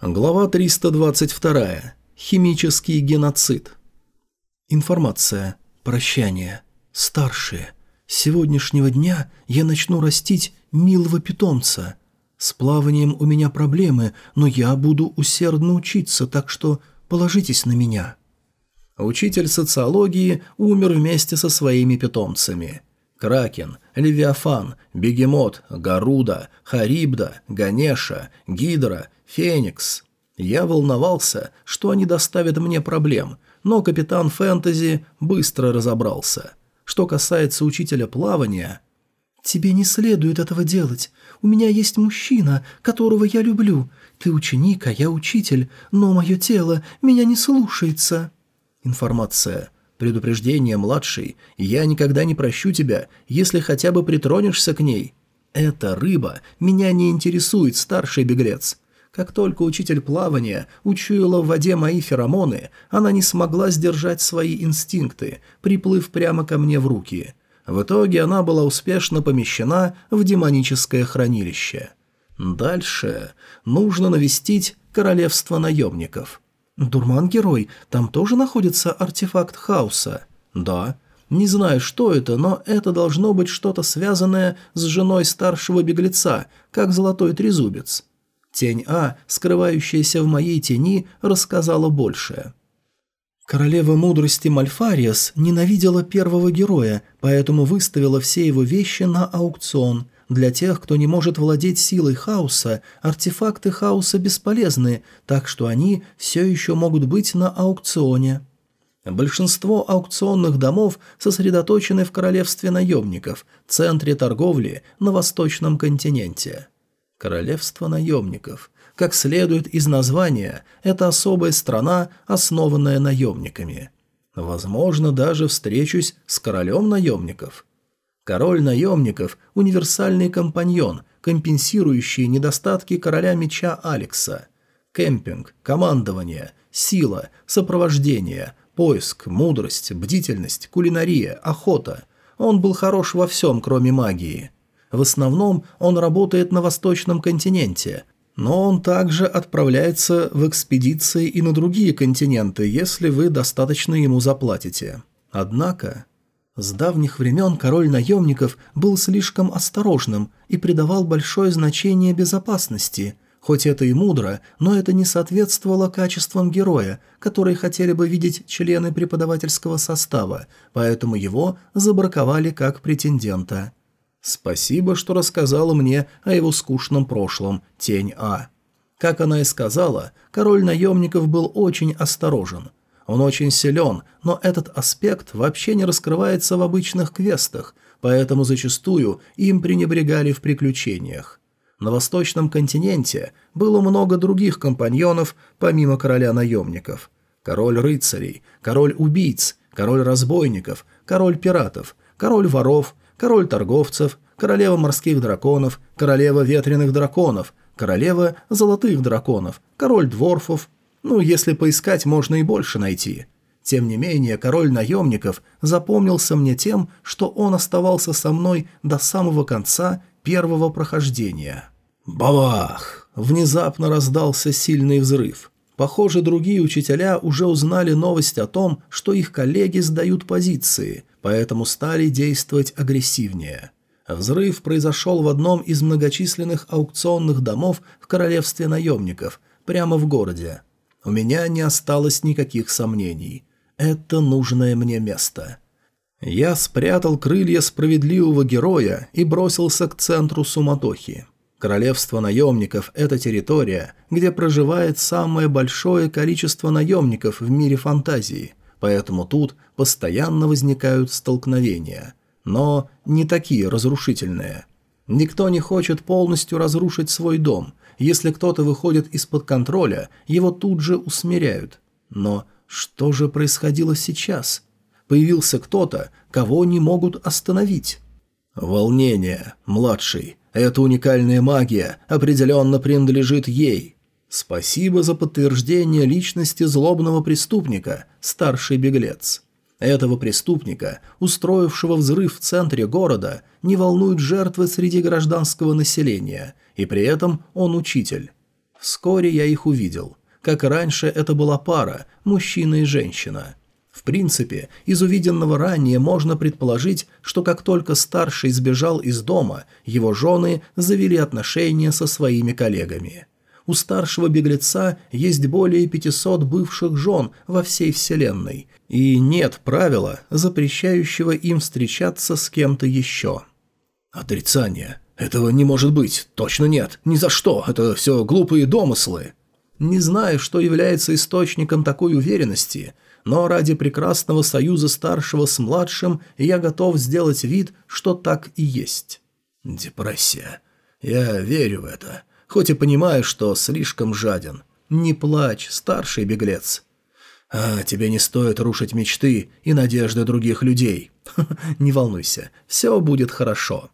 Глава 322. Химический геноцид. Информация. Прощание. Старшие. С сегодняшнего дня я начну растить милого питомца. С плаванием у меня проблемы, но я буду усердно учиться, так что положитесь на меня. Учитель социологии умер вместе со своими питомцами. Кракен, Левиафан, Бегемот, Гаруда, Харибда, Ганеша, Гидра – Феникс. Я волновался, что они доставят мне проблем, но капитан Фэнтези быстро разобрался. Что касается учителя плавания... «Тебе не следует этого делать. У меня есть мужчина, которого я люблю. Ты ученик, а я учитель, но мое тело меня не слушается». Информация. Предупреждение младший. Я никогда не прощу тебя, если хотя бы притронешься к ней. Эта рыба меня не интересует, старший беглец. Как только учитель плавания учуяла в воде мои феромоны, она не смогла сдержать свои инстинкты, приплыв прямо ко мне в руки. В итоге она была успешно помещена в демоническое хранилище. Дальше нужно навестить королевство наемников. «Дурман-герой, там тоже находится артефакт хаоса?» «Да». Не знаю, что это, но это должно быть что-то связанное с женой старшего беглеца, как золотой трезубец. Тень А, скрывающаяся в моей тени, рассказала больше. Королева мудрости Мальфариас ненавидела первого героя, поэтому выставила все его вещи на аукцион. Для тех, кто не может владеть силой хаоса, артефакты хаоса бесполезны, так что они все еще могут быть на аукционе. Большинство аукционных домов сосредоточены в королевстве наемников, центре торговли на восточном континенте. Королевство наемников. Как следует из названия, это особая страна, основанная наемниками. Возможно, даже встречусь с королем наемников. Король наемников – универсальный компаньон, компенсирующий недостатки короля меча Алекса. Кемпинг, командование, сила, сопровождение, поиск, мудрость, бдительность, кулинария, охота. Он был хорош во всем, кроме магии – в основном он работает на восточном континенте, но он также отправляется в экспедиции и на другие континенты, если вы достаточно ему заплатите. Однако, с давних времен король наемников был слишком осторожным и придавал большое значение безопасности. Хоть это и мудро, но это не соответствовало качествам героя, которые хотели бы видеть члены преподавательского состава, поэтому его забраковали как претендента. Спасибо, что рассказала мне о его скучном прошлом, Тень А. Как она и сказала, король наемников был очень осторожен. Он очень силен, но этот аспект вообще не раскрывается в обычных квестах, поэтому зачастую им пренебрегали в приключениях. На восточном континенте было много других компаньонов, помимо короля наемников. Король рыцарей, король убийц, король разбойников, король пиратов, король воров, король торговцев, королева морских драконов, королева ветреных драконов, королева золотых драконов, король дворфов. Ну, если поискать, можно и больше найти. Тем не менее, король наемников запомнился мне тем, что он оставался со мной до самого конца первого прохождения. Бабах! Внезапно раздался сильный взрыв. Похоже, другие учителя уже узнали новость о том, что их коллеги сдают позиции, поэтому стали действовать агрессивнее. Взрыв произошел в одном из многочисленных аукционных домов в королевстве наемников, прямо в городе. У меня не осталось никаких сомнений. Это нужное мне место. Я спрятал крылья справедливого героя и бросился к центру суматохи. Королевство наемников – это территория, где проживает самое большое количество наемников в мире фантазии, поэтому тут постоянно возникают столкновения. Но не такие разрушительные. Никто не хочет полностью разрушить свой дом. Если кто-то выходит из-под контроля, его тут же усмиряют. Но что же происходило сейчас? Появился кто-то, кого не могут остановить. Волнение, младший. Эта уникальная магия определенно принадлежит ей. Спасибо за подтверждение личности злобного преступника, старший беглец. Этого преступника, устроившего взрыв в центре города, не волнуют жертвы среди гражданского населения, и при этом он учитель. Вскоре я их увидел. Как раньше, это была пара, мужчина и женщина. В принципе, из увиденного ранее можно предположить, что как только старший сбежал из дома, его жены завели отношения со своими коллегами. У старшего беглеца есть более 500 бывших жен во всей вселенной, и нет правила, запрещающего им встречаться с кем-то еще. Отрицание. Этого не может быть. Точно нет. Ни за что. Это все глупые домыслы. Не знаю, что является источником такой уверенности – но ради прекрасного союза старшего с младшим я готов сделать вид, что так и есть. Депрессия. Я верю в это, хоть и понимаю, что слишком жаден. Не плачь, старший беглец. А тебе не стоит рушить мечты и надежды других людей. Не волнуйся, все будет хорошо.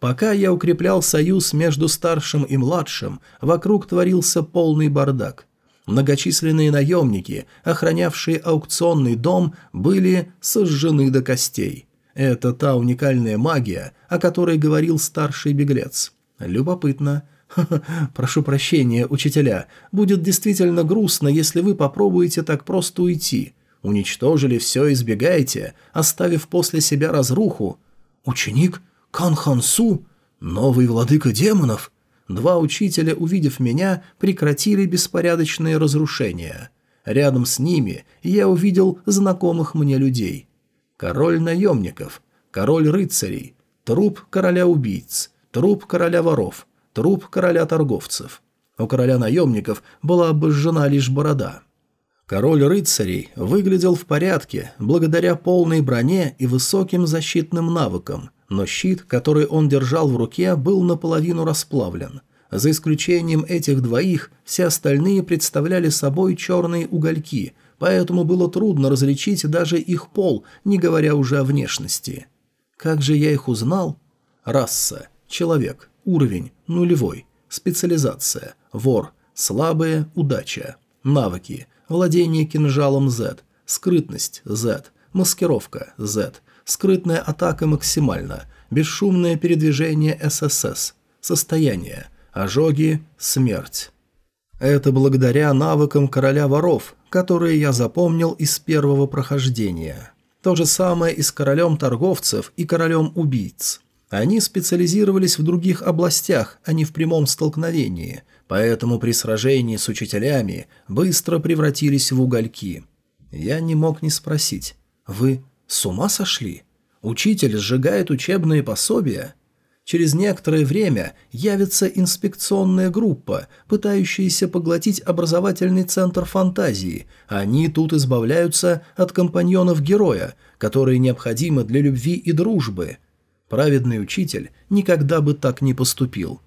Пока я укреплял союз между старшим и младшим, вокруг творился полный бардак – Многочисленные наемники, охранявшие аукционный дом, были сожжены до костей. Это та уникальная магия, о которой говорил старший беглец. Любопытно. прошу прощения, учителя. Будет действительно грустно, если вы попробуете так просто уйти. Уничтожили все и сбегаете, оставив после себя разруху. Ученик? Кан Хансу? Новый владыка демонов? Два учителя, увидев меня, прекратили беспорядочные разрушения. Рядом с ними я увидел знакомых мне людей. Король наемников, король рыцарей, труп короля убийц, труп короля воров, труп короля торговцев. У короля наемников была обожжена лишь борода. Король рыцарей выглядел в порядке благодаря полной броне и высоким защитным навыкам, но щит, который он держал в руке, был наполовину расплавлен. За исключением этих двоих, все остальные представляли собой черные угольки, поэтому было трудно различить даже их пол, не говоря уже о внешности. Как же я их узнал? Раса, человек, уровень, нулевой, специализация, вор, слабая удача, навыки, владение кинжалом Z, скрытность Z, маскировка Z, скрытная атака максимальна, бесшумное передвижение ССС, состояние, ожоги, смерть. Это благодаря навыкам короля воров, которые я запомнил из первого прохождения. То же самое и с королем торговцев и королем убийц. Они специализировались в других областях, а не в прямом столкновении, поэтому при сражении с учителями быстро превратились в угольки. Я не мог не спросить, «Вы с ума сошли? Учитель сжигает учебные пособия?» Через некоторое время явится инспекционная группа, пытающаяся поглотить образовательный центр фантазии. Они тут избавляются от компаньонов героя, которые необходимы для любви и дружбы. Праведный учитель никогда бы так не поступил.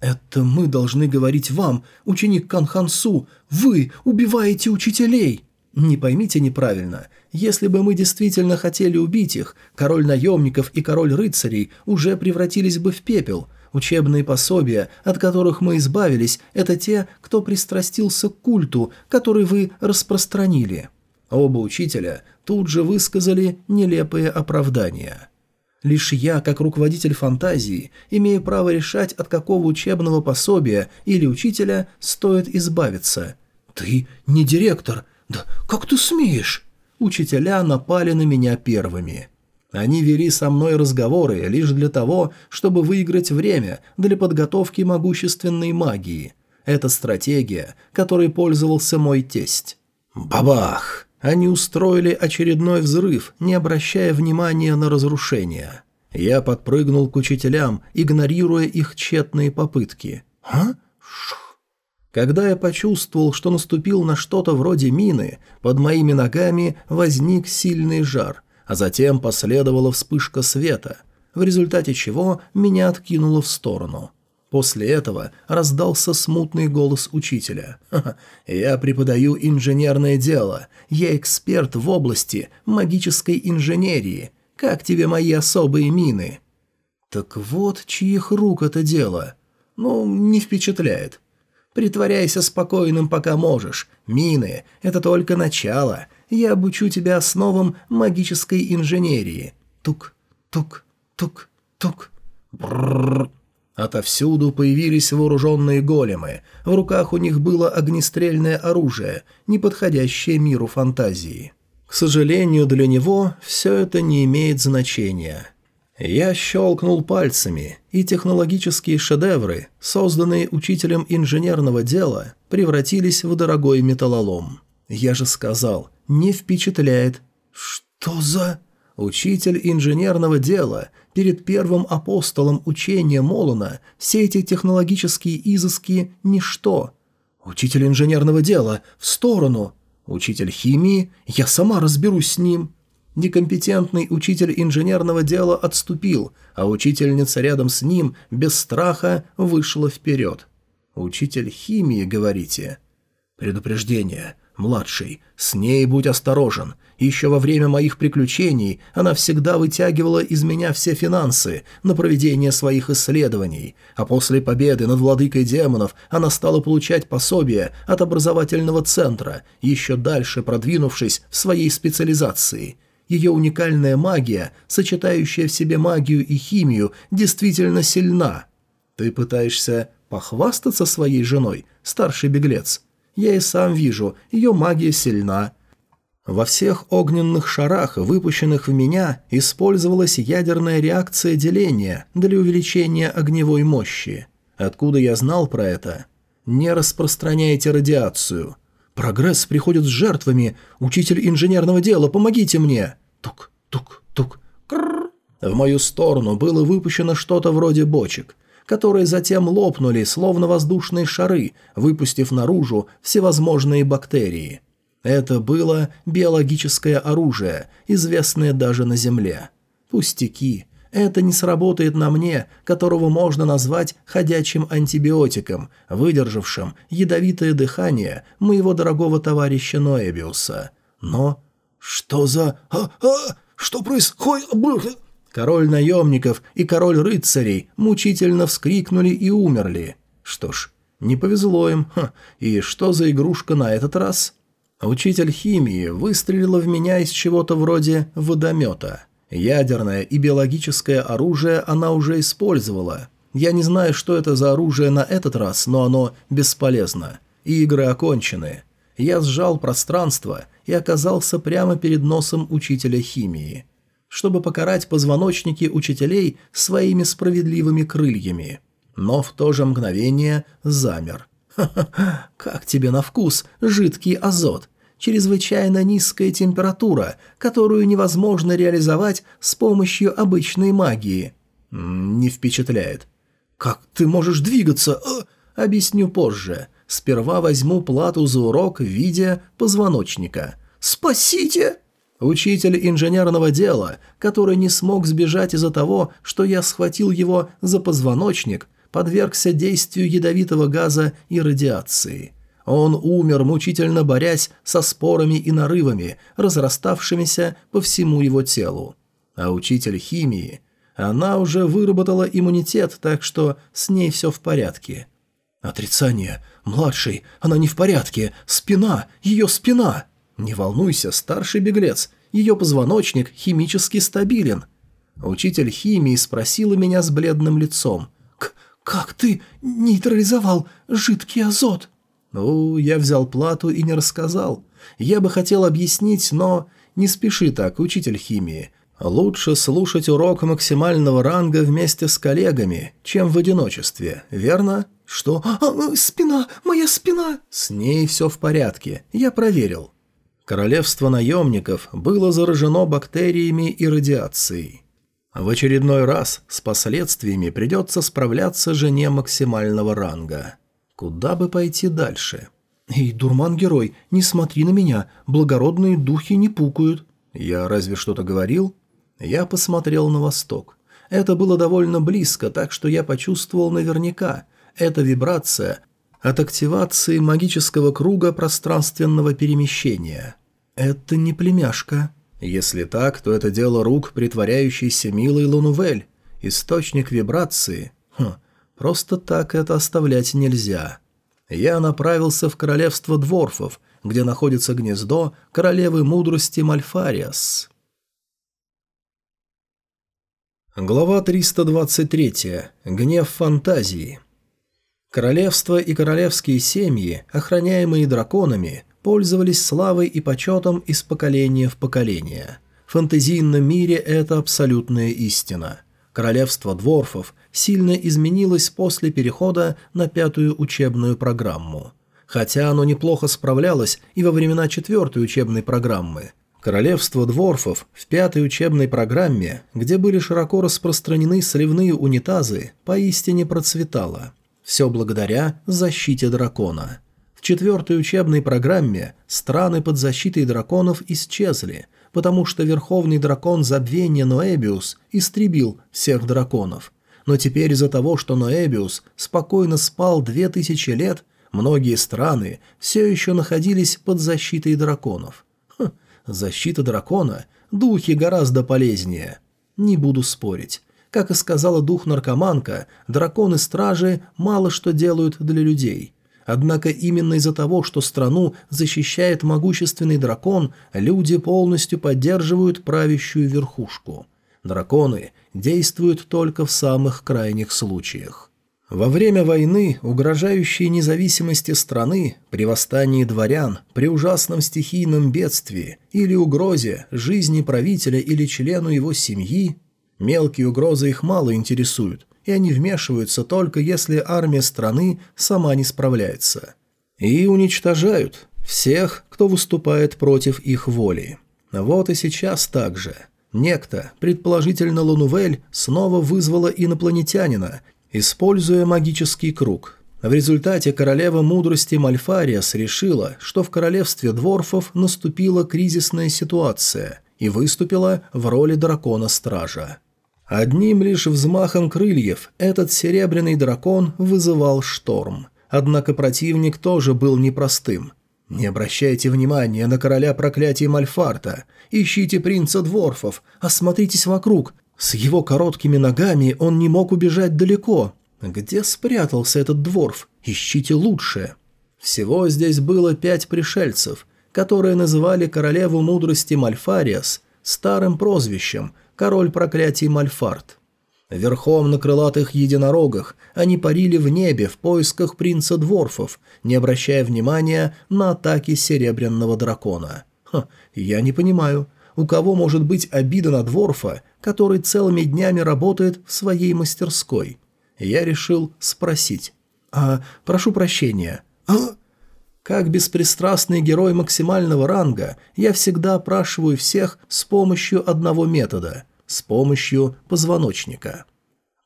«Это мы должны говорить вам, ученик Канхансу, вы убиваете учителей!» Не поймите неправильно. Если бы мы действительно хотели убить их, король наемников и король рыцарей уже превратились бы в пепел. Учебные пособия, от которых мы избавились, это те, кто пристрастился к культу, который вы распространили. Оба учителя тут же высказали нелепые оправдания. Лишь я, как руководитель фантазии, имею право решать, от какого учебного пособия или учителя стоит избавиться. «Ты не директор», «Да как ты смеешь?» Учителя напали на меня первыми. Они вели со мной разговоры лишь для того, чтобы выиграть время для подготовки могущественной магии. Это стратегия, которой пользовался мой тесть. Бабах! Они устроили очередной взрыв, не обращая внимания на разрушения. Я подпрыгнул к учителям, игнорируя их тщетные попытки. «А? Шух!» Когда я почувствовал, что наступил на что-то вроде мины, под моими ногами возник сильный жар, а затем последовала вспышка света, в результате чего меня откинуло в сторону. После этого раздался смутный голос учителя. «Я преподаю инженерное дело. Я эксперт в области магической инженерии. Как тебе мои особые мины?» «Так вот, чьих рук это дело?» «Ну, не впечатляет. Притворяйся спокойным, пока можешь. Мины — это только начало. Я обучу тебя основам магической инженерии. Тук, тук, тук, тук. Брррр. Отовсюду появились вооруженные големы, в руках у них было огнестрельное оружие, не подходящее миру фантазии. К сожалению, для него все это не имеет значения. Я щелкнул пальцами, и технологические шедевры, созданные учителем инженерного дела, превратились в дорогой металлолом. Я же сказал, не впечатляет. Что за... Учитель инженерного дела, перед первым апостолом учения Молона все эти технологические изыски – ничто. Учитель инженерного дела – в сторону. Учитель химии – я сама разберусь с ним. Некомпетентный учитель инженерного дела отступил, а учительница рядом с ним без страха вышла вперед. «Учитель химии, говорите?» «Предупреждение. «Младший, с ней будь осторожен. Еще во время моих приключений она всегда вытягивала из меня все финансы на проведение своих исследований, а после победы над владыкой демонов она стала получать пособие от образовательного центра, еще дальше продвинувшись в своей специализации». Ее уникальная магия, сочетающая в себе магию и химию, действительно сильна. Ты пытаешься похвастаться своей женой, старший беглец? Я и сам вижу, ее магия сильна. Во всех огненных шарах, выпущенных в меня, использовалась ядерная реакция деления для увеличения огневой мощи. Откуда я знал про это? Не распространяйте радиацию. Прогресс приходит с жертвами. Учитель инженерного дела, помогите мне. Тук, тук, тук. В мою сторону было выпущено что-то вроде бочек которые затем лопнули, словно воздушные шары, выпустив наружу всевозможные бактерии. Это было биологическое оружие, известное даже на Земле. Пустяки. Это не сработает на мне, которого можно назвать ходячим антибиотиком, выдержавшим ядовитое дыхание моего дорогого товарища Ноэбиуса. Но... Что за... А, а, что происходит? Король наемников и король рыцарей мучительно вскрикнули и умерли. Что ж, не повезло им. Ха, и что за игрушка на этот раз? Учитель химии выстрелила в меня из чего-то вроде водомета. Ядерное и биологическое оружие она уже использовала. Я не знаю, что это за оружие на этот раз, но оно бесполезно. Игры окончены. Я сжал пространство и оказался прямо перед носом учителя химии чтобы покарать позвоночники учителей своими справедливыми крыльями. Но в то же мгновение замер. «Ха-ха-ха, как тебе на вкус жидкий азот? Чрезвычайно низкая температура, которую невозможно реализовать с помощью обычной магии». «Не впечатляет». «Как ты можешь двигаться?» а, «Объясню позже. Сперва возьму плату за урок в виде позвоночника». «Спасите!» Учитель инженерного дела, который не смог сбежать из-за того, что я схватил его за позвоночник, подвергся действию ядовитого газа и радиации. Он умер, мучительно борясь со спорами и нарывами, разраставшимися по всему его телу. А учитель химии... Она уже выработала иммунитет, так что с ней все в порядке. «Отрицание. Младший. Она не в порядке. Спина. Ее спина!» «Не волнуйся, старший беглец, ее позвоночник химически стабилен». Учитель химии спросила меня с бледным лицом. «Как ты нейтрализовал жидкий азот?» «Ну, я взял плату и не рассказал. Я бы хотел объяснить, но... Не спеши так, учитель химии. Лучше слушать урок максимального ранга вместе с коллегами, чем в одиночестве, верно?» «Что? А, а, спина! Моя спина!» «С ней все в порядке. Я проверил. Королевство наемников было заражено бактериями и радиацией. В очередной раз с последствиями придется справляться жене максимального ранга. Куда бы пойти дальше? «Эй, дурман-герой, не смотри на меня, благородные духи не пукают». «Я разве что-то говорил?» Я посмотрел на восток. Это было довольно близко, так что я почувствовал наверняка. Эта вибрация от активации магического круга пространственного перемещения. Это не племяшка. Если так, то это дело рук притворяющейся милой Лунувель. Источник вибрации. Хм, просто так это оставлять нельзя. Я направился в королевство дворфов, где находится гнездо королевы мудрости Мальфариас. Глава 323. Гнев фантазии. Королевство и королевские семьи, охраняемые драконами, пользовались славой и почетом из поколения в поколение. В фантазийном мире это абсолютная истина. Королевство дворфов сильно изменилось после перехода на пятую учебную программу. Хотя оно неплохо справлялось и во времена четвертой учебной программы – Королевство дворфов в пятой учебной программе, где были широко распространены сливные унитазы, поистине процветало. Все благодаря защите дракона. Четвертой учебной программе страны под защитой драконов исчезли, потому что верховный дракон забвения Ноэбиус истребил всех драконов. Но теперь из-за того, что Ноэбиус спокойно спал две тысячи лет, многие страны все еще находились под защитой драконов – Защита дракона, духи гораздо полезнее. Не буду спорить. Как и сказала дух-наркоманка, драконы-стражи мало что делают для людей. Однако именно из-за того, что страну защищает могущественный дракон, люди полностью поддерживают правящую верхушку. Драконы действуют только в самых крайних случаях. Во время войны, угрожающей независимости страны, при восстании дворян, при ужасном стихийном бедствии или угрозе жизни правителя или члену его семьи, мелкие угрозы их мало интересуют, и они вмешиваются только если армия страны сама не справляется. И уничтожают всех, кто выступает против их воли. Вот и сейчас так же. Некто, предположительно Лунувель, снова вызвала инопланетянина используя магический круг. В результате королева мудрости Мальфариас решила, что в королевстве дворфов наступила кризисная ситуация и выступила в роли дракона-стража. Одним лишь взмахом крыльев этот серебряный дракон вызывал шторм. Однако противник тоже был непростым. Не обращайте внимания на короля проклятий Мальфарта. Ищите принца Дворфов, осмотритесь вокруг, с его короткими ногами он не мог убежать далеко. Где спрятался этот дворф? Ищите лучше. Всего здесь было пять пришельцев, которые называли королеву мудрости Мальфариас старым прозвищем «Король проклятий Мальфарт». Верхом на крылатых единорогах они парили в небе в поисках принца Дворфов, не обращая внимания на атаки серебряного дракона. Ха, я не понимаю, у кого может быть обида на Дворфа, который целыми днями работает в своей мастерской. Я решил спросить. «А, прошу прощения, а...» Как беспристрастный герой максимального ранга, я всегда опрашиваю всех с помощью одного метода – с помощью позвоночника.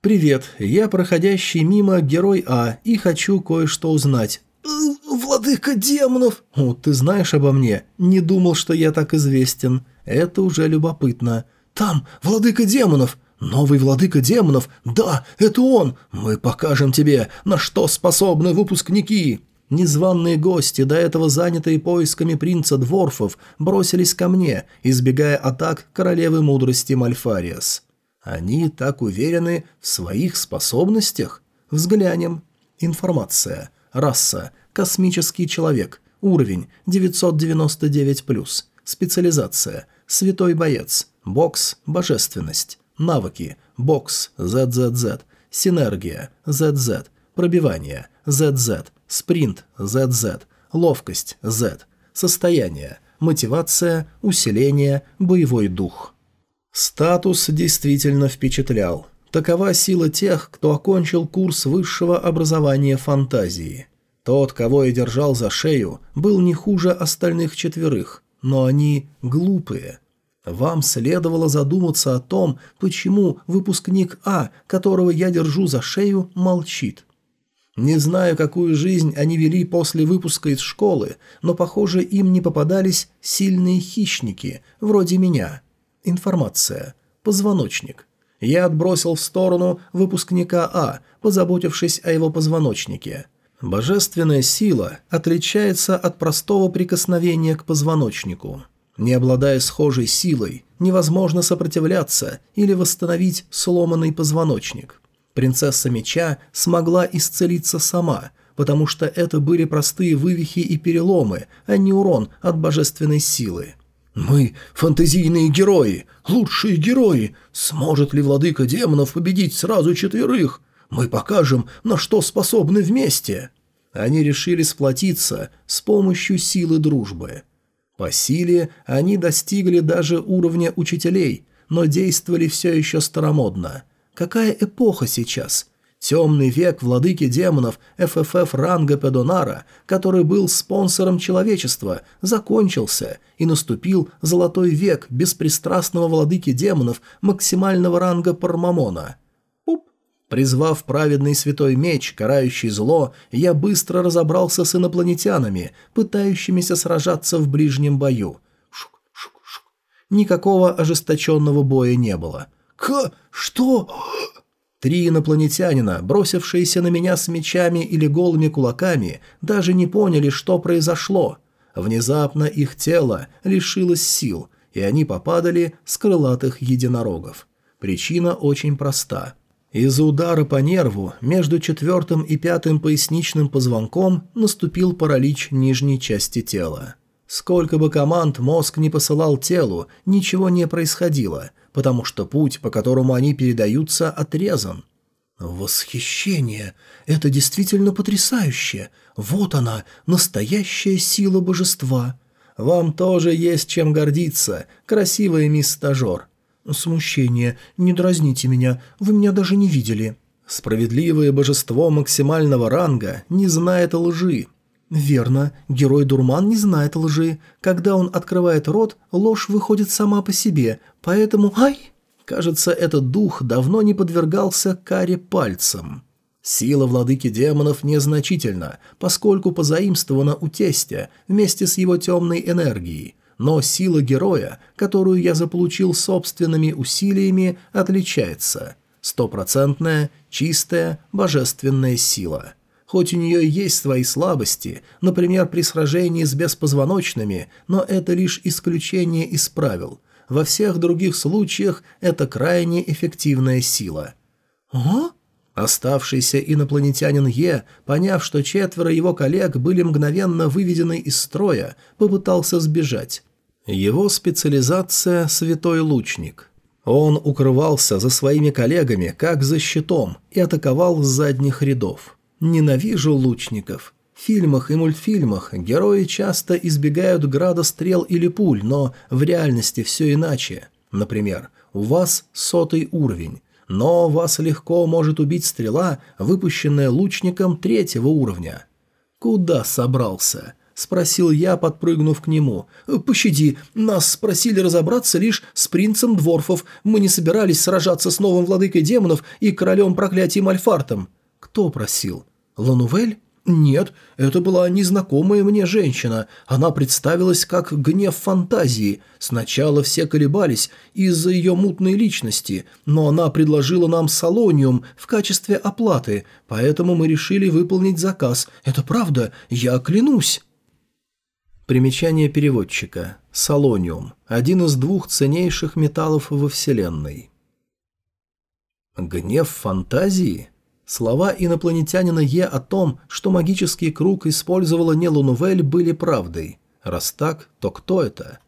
«Привет, я проходящий мимо герой А и хочу кое-что узнать. «Владыка демонов!» «О, ты знаешь обо мне. Не думал, что я так известен. Это уже любопытно. Там владыка демонов! Новый владыка демонов! Да, это он! Мы покажем тебе, на что способны выпускники!» Незваные гости, до этого занятые поисками принца Дворфов, бросились ко мне, избегая атак королевы мудрости Мальфариас. Они так уверены в своих способностях? Взглянем. Информация. Раса. Космический человек. Уровень 999+. Специализация. Святой боец. Бокс. Божественность. Навыки. Бокс. ZZZ. Синергия. ZZ. Пробивание. ZZ. Спринт. ZZ. Ловкость. Z. Состояние. Мотивация. Усиление. Боевой дух. Статус действительно впечатлял. Такова сила тех, кто окончил курс высшего образования фантазии. Тот, кого я держал за шею, был не хуже остальных четверых, но они глупые. Вам следовало задуматься о том, почему выпускник А, которого я держу за шею, молчит. Не знаю, какую жизнь они вели после выпуска из школы, но, похоже, им не попадались сильные хищники, вроде меня. Информация. Позвоночник. Я отбросил в сторону выпускника А, позаботившись о его позвоночнике. Божественная сила отличается от простого прикосновения к позвоночнику. Не обладая схожей силой, невозможно сопротивляться или восстановить сломанный позвоночник. Принцесса меча смогла исцелиться сама, потому что это были простые вывихи и переломы, а не урон от божественной силы. «Мы – фантазийные герои, лучшие герои. Сможет ли владыка демонов победить сразу четверых? Мы покажем, на что способны вместе». Они решили сплотиться с помощью силы дружбы. По силе они достигли даже уровня учителей, но действовали все еще старомодно. Какая эпоха сейчас? Темный век владыки демонов ФФФ ранга Педонара, который был спонсором человечества, закончился, и наступил золотой век беспристрастного владыки демонов максимального ранга Пармамона. Пуп. Призвав праведный святой меч, карающий зло, я быстро разобрался с инопланетянами, пытающимися сражаться в ближнем бою. Никакого ожесточенного боя не было. «К... что...» Три инопланетянина, бросившиеся на меня с мечами или голыми кулаками, даже не поняли, что произошло. Внезапно их тело лишилось сил, и они попадали с крылатых единорогов. Причина очень проста. Из-за удара по нерву между четвертым и пятым поясничным позвонком наступил паралич нижней части тела. Сколько бы команд мозг не посылал телу, ничего не происходило – потому что путь, по которому они передаются, отрезан. Восхищение! Это действительно потрясающе! Вот она, настоящая сила божества! Вам тоже есть чем гордиться, красивая мисс стажер. Смущение. Не дразните меня, вы меня даже не видели. Справедливое божество максимального ранга не знает лжи, «Верно. Герой-дурман не знает лжи. Когда он открывает рот, ложь выходит сама по себе, поэтому... Ай!» Кажется, этот дух давно не подвергался каре пальцем. Сила владыки демонов незначительна, поскольку позаимствована у тестя вместе с его темной энергией, но сила героя, которую я заполучил собственными усилиями, отличается. Стопроцентная, чистая, божественная сила – Хоть у нее есть свои слабости, например, при сражении с беспозвоночными, но это лишь исключение из правил. Во всех других случаях это крайне эффективная сила. «Ага?» Оставшийся инопланетянин Е, поняв, что четверо его коллег были мгновенно выведены из строя, попытался сбежать. Его специализация – святой лучник. Он укрывался за своими коллегами, как за щитом, и атаковал с задних рядов. Ненавижу лучников. В фильмах и мультфильмах герои часто избегают града стрел или пуль, но в реальности все иначе. Например, у вас сотый уровень, но вас легко может убить стрела, выпущенная лучником третьего уровня. «Куда собрался?» – спросил я, подпрыгнув к нему. «Пощади, нас спросили разобраться лишь с принцем Дворфов. Мы не собирались сражаться с новым владыкой демонов и королем проклятий Мальфартом». «Кто просил? Ланувель?» «Нет, это была незнакомая мне женщина. Она представилась как гнев фантазии. Сначала все колебались из-за ее мутной личности, но она предложила нам салониум в качестве оплаты, поэтому мы решили выполнить заказ. Это правда, я клянусь». Примечание переводчика. Салониум – один из двух ценнейших металлов во Вселенной. «Гнев фантазии?» Слова инопланетянина Е о том, что магический круг использовала не Лунувель, были правдой. Раз так, то кто это?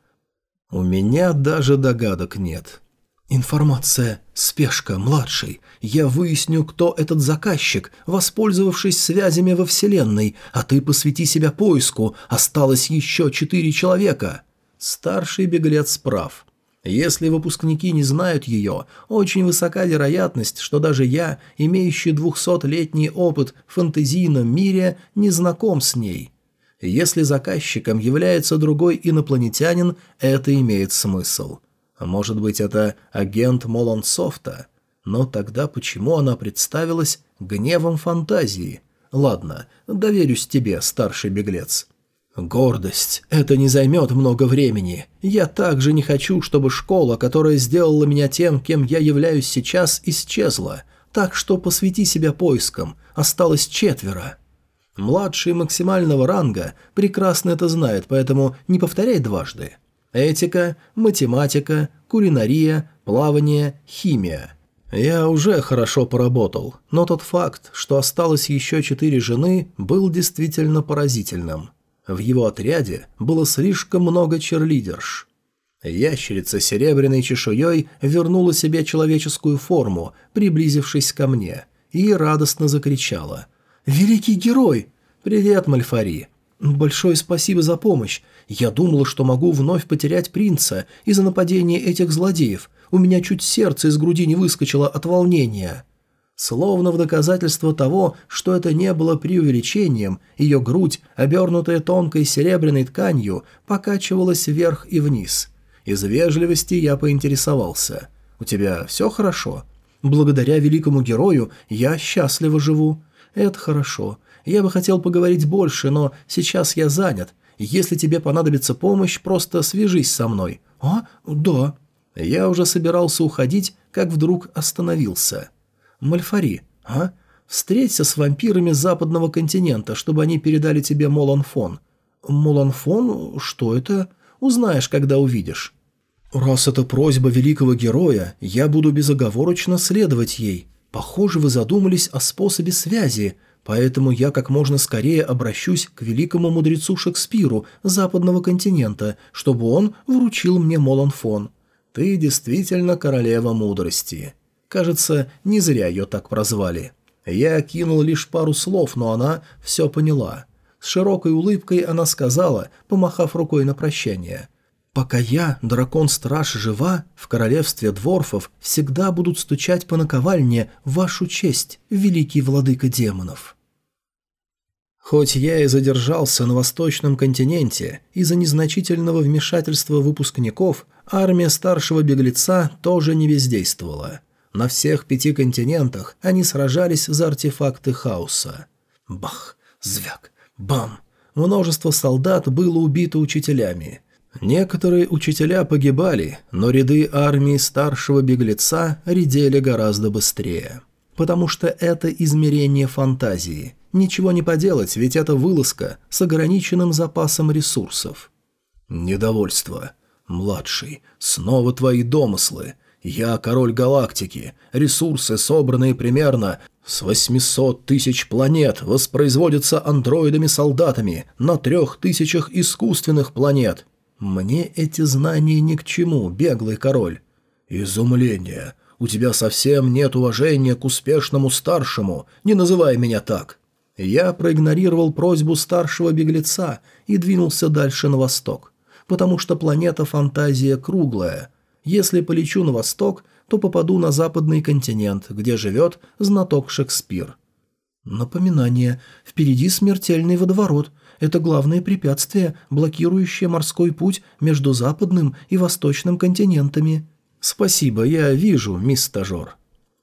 У меня даже догадок нет. «Информация. Спешка. Младший. Я выясню, кто этот заказчик, воспользовавшись связями во Вселенной, а ты посвяти себя поиску. Осталось еще четыре человека». Старший беглец прав. Если выпускники не знают ее, очень высока вероятность, что даже я, имеющий двухсотлетний опыт в фэнтезийном мире, не знаком с ней. Если заказчиком является другой инопланетянин, это имеет смысл. Может быть, это агент Молонсофта? Но тогда почему она представилась гневом фантазии? Ладно, доверюсь тебе, старший беглец. Гордость. Это не займет много времени. Я также не хочу, чтобы школа, которая сделала меня тем, кем я являюсь сейчас, исчезла. Так что посвяти себя поискам. Осталось четверо. Младший максимального ранга прекрасно это знает, поэтому не повторяй дважды. Этика, математика, кулинария, плавание, химия. Я уже хорошо поработал, но тот факт, что осталось еще четыре жены, был действительно поразительным. В его отряде было слишком много черлидерш. Ящерица серебряной чешуей вернула себе человеческую форму, приблизившись ко мне, и радостно закричала. «Великий герой! Привет, Мальфари! Большое спасибо за помощь. Я думала, что могу вновь потерять принца из-за нападения этих злодеев. У меня чуть сердце из груди не выскочило от волнения». Словно в доказательство того, что это не было преувеличением, ее грудь, обернутая тонкой серебряной тканью, покачивалась вверх и вниз. Из вежливости я поинтересовался. «У тебя все хорошо?» «Благодаря великому герою я счастливо живу». «Это хорошо. Я бы хотел поговорить больше, но сейчас я занят. Если тебе понадобится помощь, просто свяжись со мной». «А? Да». Я уже собирался уходить, как вдруг остановился. Мальфари, а? Встреться с вампирами западного континента, чтобы они передали тебе Моланфон. Моланфон? Что это? Узнаешь, когда увидишь. Раз это просьба великого героя, я буду безоговорочно следовать ей. Похоже, вы задумались о способе связи, поэтому я как можно скорее обращусь к великому мудрецу Шекспиру западного континента, чтобы он вручил мне Моланфон. Ты действительно королева мудрости. Кажется, не зря ее так прозвали. Я кинул лишь пару слов, но она все поняла. С широкой улыбкой она сказала, помахав рукой на прощание. «Пока я, дракон-страж, жива, в королевстве дворфов всегда будут стучать по наковальне вашу честь, великий владыка демонов». Хоть я и задержался на восточном континенте из-за незначительного вмешательства выпускников, армия старшего беглеца тоже не бездействовала. На всех пяти континентах они сражались за артефакты хаоса. Бах, звяк, бам. Множество солдат было убито учителями. Некоторые учителя погибали, но ряды армии старшего беглеца редели гораздо быстрее. Потому что это измерение фантазии. Ничего не поделать, ведь это вылазка с ограниченным запасом ресурсов. Недовольство. Младший, снова твои домыслы. Я король галактики. Ресурсы, собранные примерно с 800 тысяч планет, воспроизводятся андроидами-солдатами на трех тысячах искусственных планет. Мне эти знания ни к чему, беглый король. Изумление. У тебя совсем нет уважения к успешному старшему. Не называй меня так. Я проигнорировал просьбу старшего беглеца и двинулся дальше на восток, потому что планета Фантазия круглая – если полечу на восток, то попаду на западный континент, где живет знаток Шекспир. Напоминание. Впереди смертельный водоворот. Это главное препятствие, блокирующее морской путь между западным и восточным континентами. Спасибо, я вижу, мисс стажер.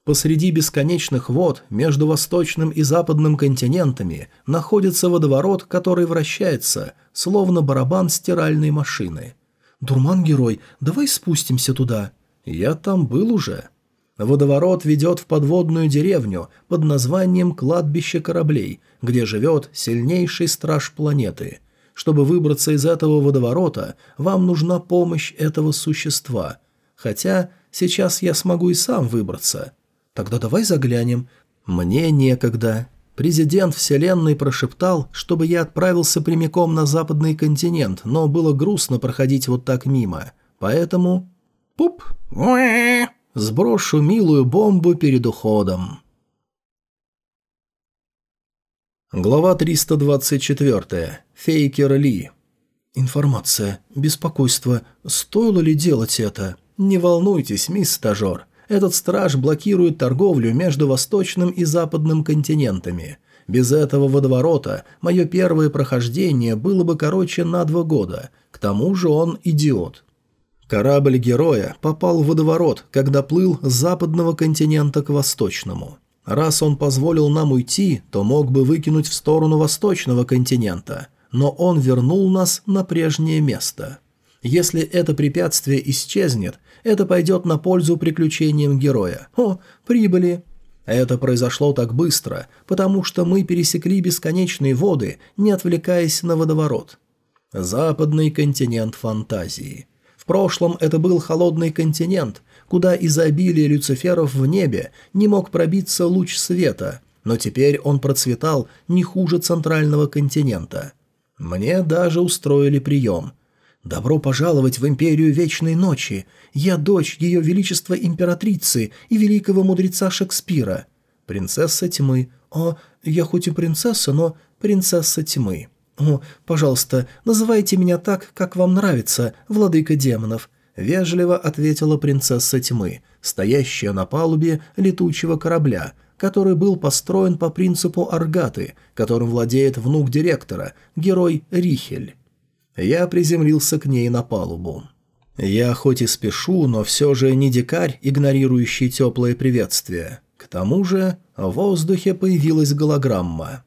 Посреди бесконечных вод между восточным и западным континентами находится водоворот, который вращается, словно барабан стиральной машины – «Дурман-герой, давай спустимся туда». «Я там был уже». Водоворот ведет в подводную деревню под названием «Кладбище кораблей», где живет сильнейший страж планеты. Чтобы выбраться из этого водоворота, вам нужна помощь этого существа. Хотя сейчас я смогу и сам выбраться. Тогда давай заглянем. Мне некогда. Президент Вселенной прошептал, чтобы я отправился прямиком на западный континент, но было грустно проходить вот так мимо. Поэтому... Пуп! Сброшу милую бомбу перед уходом. Глава 324. Фейкер Ли. Информация. Беспокойство. Стоило ли делать это? Не волнуйтесь, мисс стажер. Этот страж блокирует торговлю между восточным и западным континентами. Без этого водоворота мое первое прохождение было бы короче на два года. К тому же он идиот. Корабль героя попал в водоворот, когда плыл с западного континента к восточному. Раз он позволил нам уйти, то мог бы выкинуть в сторону восточного континента, но он вернул нас на прежнее место. Если это препятствие исчезнет, это пойдет на пользу приключениям героя. О, прибыли! Это произошло так быстро, потому что мы пересекли бесконечные воды, не отвлекаясь на водоворот. Западный континент фантазии. В прошлом это был холодный континент, куда из-за обилия люциферов в небе не мог пробиться луч света, но теперь он процветал не хуже центрального континента. Мне даже устроили прием – «Добро пожаловать в Империю Вечной Ночи! Я дочь Ее Величества Императрицы и великого мудреца Шекспира!» «Принцесса Тьмы. О, я хоть и принцесса, но принцесса Тьмы». «О, пожалуйста, называйте меня так, как вам нравится, владыка демонов», — вежливо ответила принцесса Тьмы, стоящая на палубе летучего корабля, который был построен по принципу Аргаты, которым владеет внук директора, герой Рихель. Я приземлился к ней на палубу. Я хоть и спешу, но все же не дикарь, игнорирующий теплое приветствие. К тому же в воздухе появилась голограмма.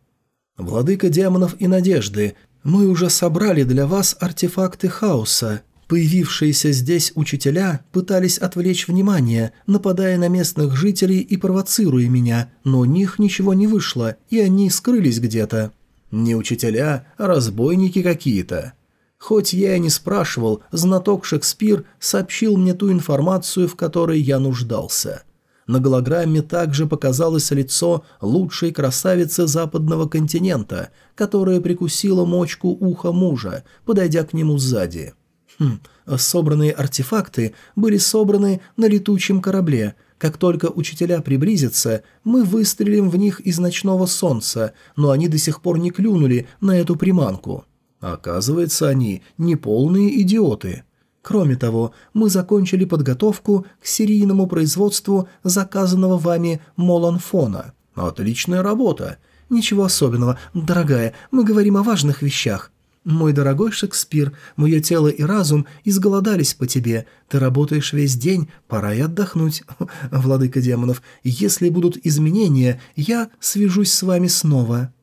«Владыка демонов и надежды, мы уже собрали для вас артефакты хаоса. Появившиеся здесь учителя пытались отвлечь внимание, нападая на местных жителей и провоцируя меня, но у них ничего не вышло, и они скрылись где-то. Не учителя, а разбойники какие-то. Хоть я и не спрашивал, знаток Шекспир сообщил мне ту информацию, в которой я нуждался. На голограмме также показалось лицо лучшей красавицы западного континента, которая прикусила мочку уха мужа, подойдя к нему сзади. Хм, собранные артефакты были собраны на летучем корабле. Как только учителя приблизятся, мы выстрелим в них из ночного солнца, но они до сих пор не клюнули на эту приманку. Оказывается, они не полные идиоты. Кроме того, мы закончили подготовку к серийному производству заказанного вами моланфона. Отличная работа. Ничего особенного, дорогая, мы говорим о важных вещах. Мой дорогой Шекспир, мое тело и разум изголодались по тебе. Ты работаешь весь день, пора и отдохнуть. Владыка демонов, если будут изменения, я свяжусь с вами снова.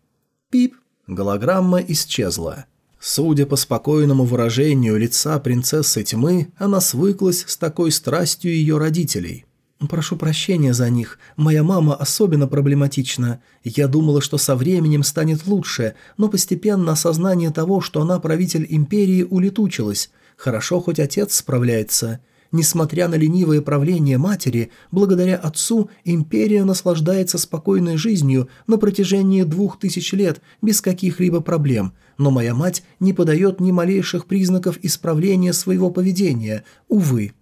Пип. Голограмма исчезла. Судя по спокойному выражению лица принцессы тьмы, она свыклась с такой страстью ее родителей. «Прошу прощения за них. Моя мама особенно проблематична. Я думала, что со временем станет лучше, но постепенно осознание того, что она правитель империи, улетучилось. Хорошо, хоть отец справляется. Несмотря на ленивое правление матери, благодаря отцу империя наслаждается спокойной жизнью на протяжении двух тысяч лет без каких-либо проблем, но моя мать не подает ни малейших признаков исправления своего поведения, увы.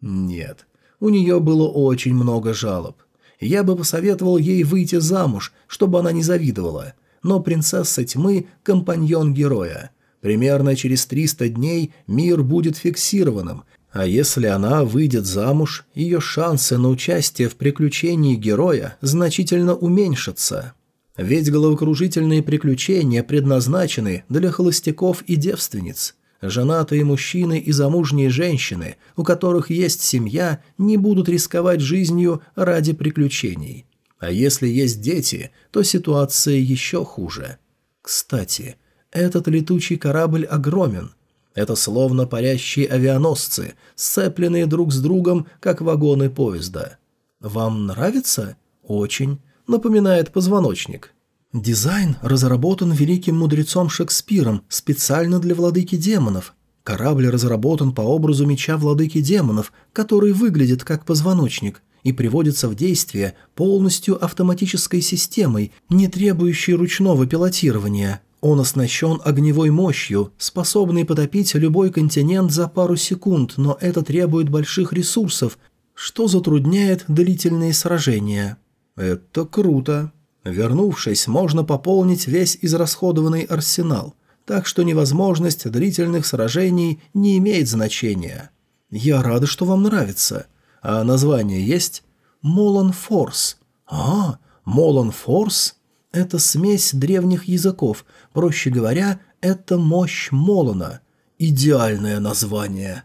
Нет, у нее было очень много жалоб. Я бы посоветовал ей выйти замуж, чтобы она не завидовала. Но принцесса тьмы – компаньон героя. Примерно через 300 дней мир будет фиксированным, а если она выйдет замуж, ее шансы на участие в приключении героя значительно уменьшатся. Ведь головокружительные приключения предназначены для холостяков и девственниц. Женатые мужчины и замужние женщины, у которых есть семья, не будут рисковать жизнью ради приключений. А если есть дети, то ситуация еще хуже. Кстати, этот летучий корабль огромен – это словно парящие авианосцы, сцепленные друг с другом, как вагоны поезда. Вам нравится? Очень. Напоминает позвоночник. Дизайн разработан великим мудрецом Шекспиром специально для владыки демонов. Корабль разработан по образу меча владыки демонов, который выглядит как позвоночник и приводится в действие полностью автоматической системой, не требующей ручного пилотирования. Он оснащен огневой мощью, способной потопить любой континент за пару секунд, но это требует больших ресурсов, что затрудняет длительные сражения. Это круто. Вернувшись, можно пополнить весь израсходованный арсенал, так что невозможность длительных сражений не имеет значения. Я рада, что вам нравится. А название есть? Молон Форс. А, Молон Форс? Это смесь древних языков, проще говоря, это мощь Молона. Идеальное название.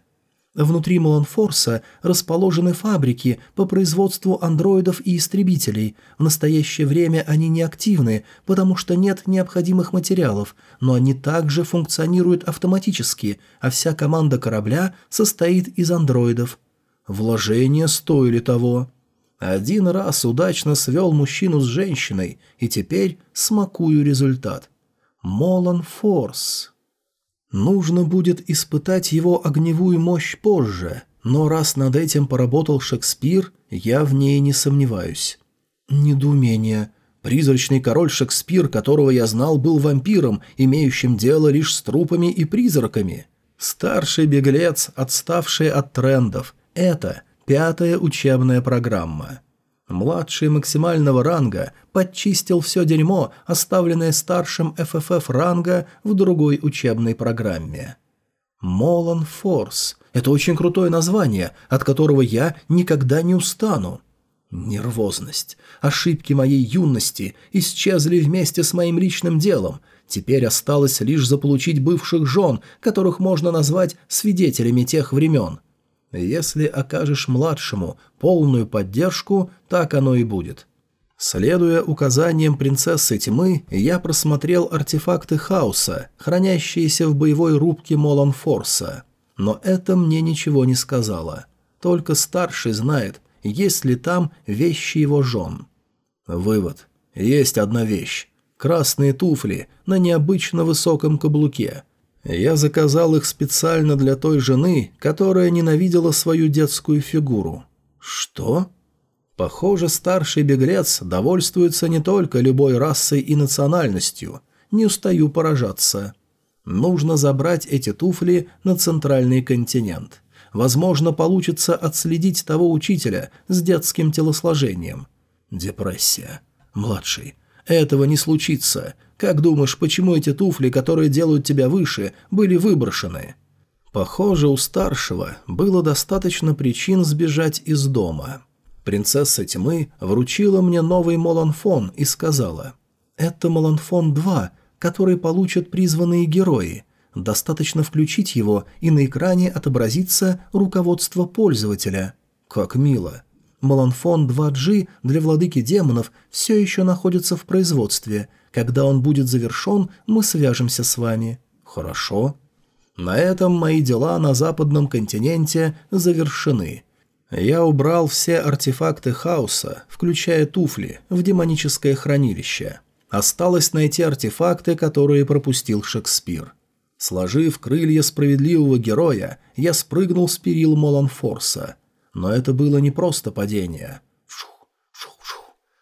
Внутри Моланфорса расположены фабрики по производству андроидов и истребителей. В настоящее время они не активны, потому что нет необходимых материалов, но они также функционируют автоматически, а вся команда корабля состоит из андроидов. Вложения стоили того. Один раз удачно свел мужчину с женщиной, и теперь смакую результат. Молан Форс. Нужно будет испытать его огневую мощь позже, но раз над этим поработал Шекспир, я в ней не сомневаюсь. Недоумение. Призрачный король Шекспир, которого я знал, был вампиром, имеющим дело лишь с трупами и призраками. Старший беглец, отставший от трендов. Это пятая учебная программа. Младший максимального ранга подчистил все дерьмо, оставленное старшим ФФФ ранга в другой учебной программе. Молан Форс. Это очень крутое название, от которого я никогда не устану. Нервозность. Ошибки моей юности исчезли вместе с моим личным делом. Теперь осталось лишь заполучить бывших жен, которых можно назвать свидетелями тех времен. Если окажешь младшему полную поддержку, так оно и будет. Следуя указаниям принцессы тьмы, я просмотрел артефакты хаоса, хранящиеся в боевой рубке Моланфорса. Но это мне ничего не сказало. Только старший знает, есть ли там вещи его жен. Вывод. Есть одна вещь. Красные туфли на необычно высоком каблуке. Я заказал их специально для той жены, которая ненавидела свою детскую фигуру. Что? Похоже, старший беглец довольствуется не только любой расой и национальностью. Не устаю поражаться. Нужно забрать эти туфли на центральный континент. Возможно, получится отследить того учителя с детским телосложением. Депрессия. Младший. Этого не случится. Как думаешь, почему эти туфли, которые делают тебя выше, были выброшены? Похоже, у старшего было достаточно причин сбежать из дома. Принцесса тьмы вручила мне новый Моланфон и сказала, «Это Моланфон-2, который получат призванные герои. Достаточно включить его, и на экране отобразится руководство пользователя». «Как мило!» Маланфон 2G для владыки демонов все еще находится в производстве. Когда он будет завершен, мы свяжемся с вами». «Хорошо». На этом мои дела на западном континенте завершены. Я убрал все артефакты хаоса, включая туфли, в демоническое хранилище. Осталось найти артефакты, которые пропустил Шекспир. Сложив крылья справедливого героя, я спрыгнул с перил Моланфорса. Но это было не просто падение.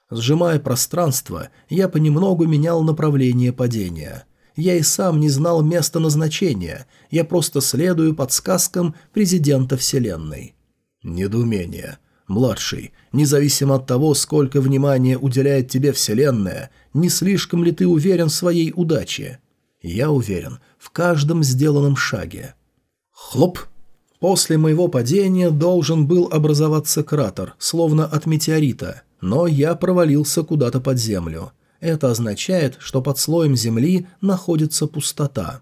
Сжимая пространство, я понемногу менял направление падения. Я и сам не знал места назначения, я просто следую подсказкам президента Вселенной. Недоумение. Младший, независимо от того, сколько внимания уделяет тебе Вселенная, не слишком ли ты уверен в своей удаче? Я уверен в каждом сделанном шаге. Хлоп! После моего падения должен был образоваться кратер, словно от метеорита, но я провалился куда-то под землю. Это означает, что под слоем земли находится пустота.